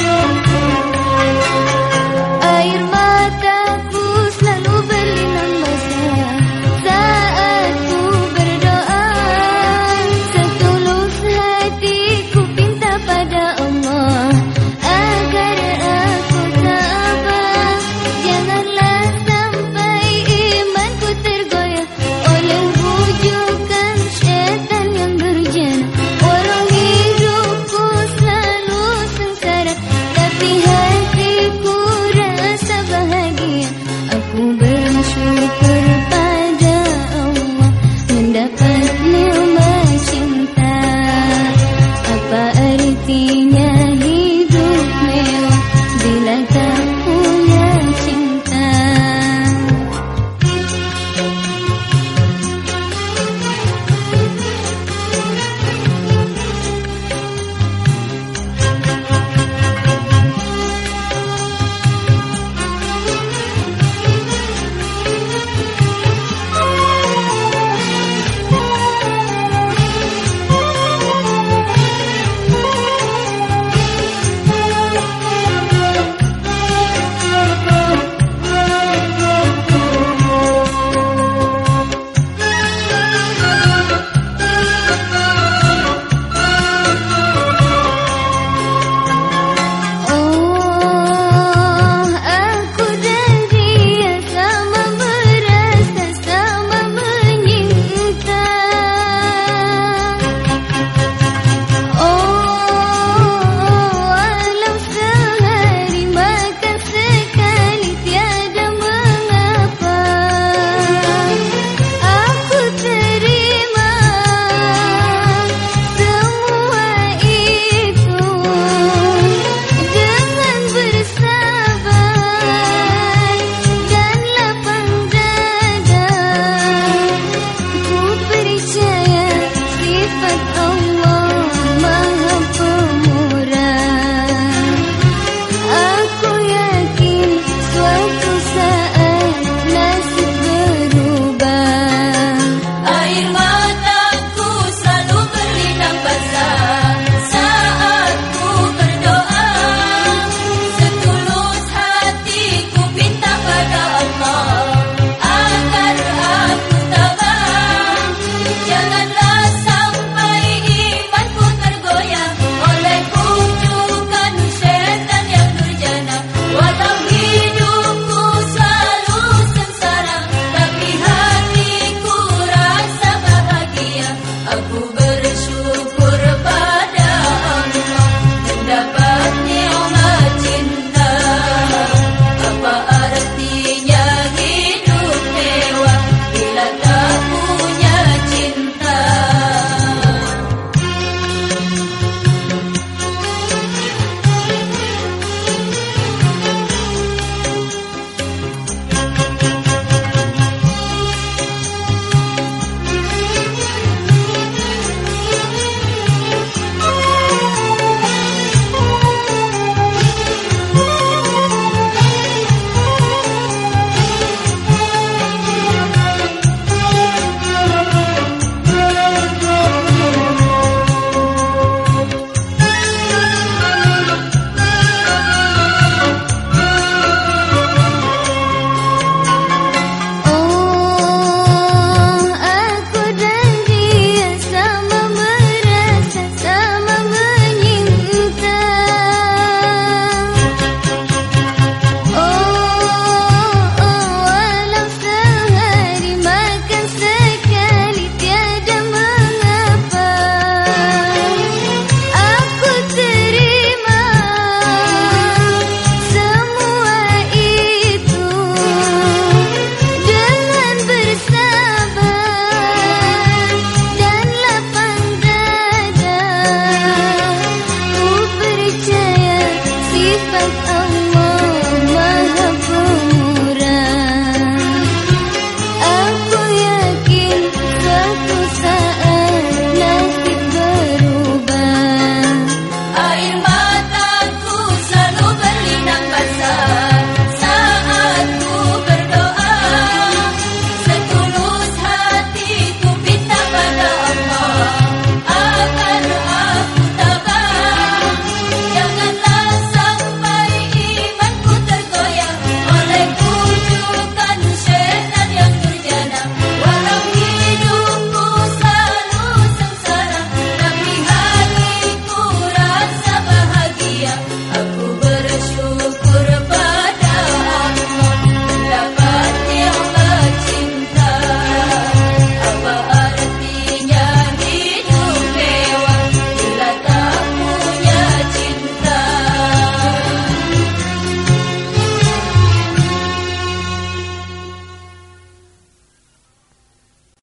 Música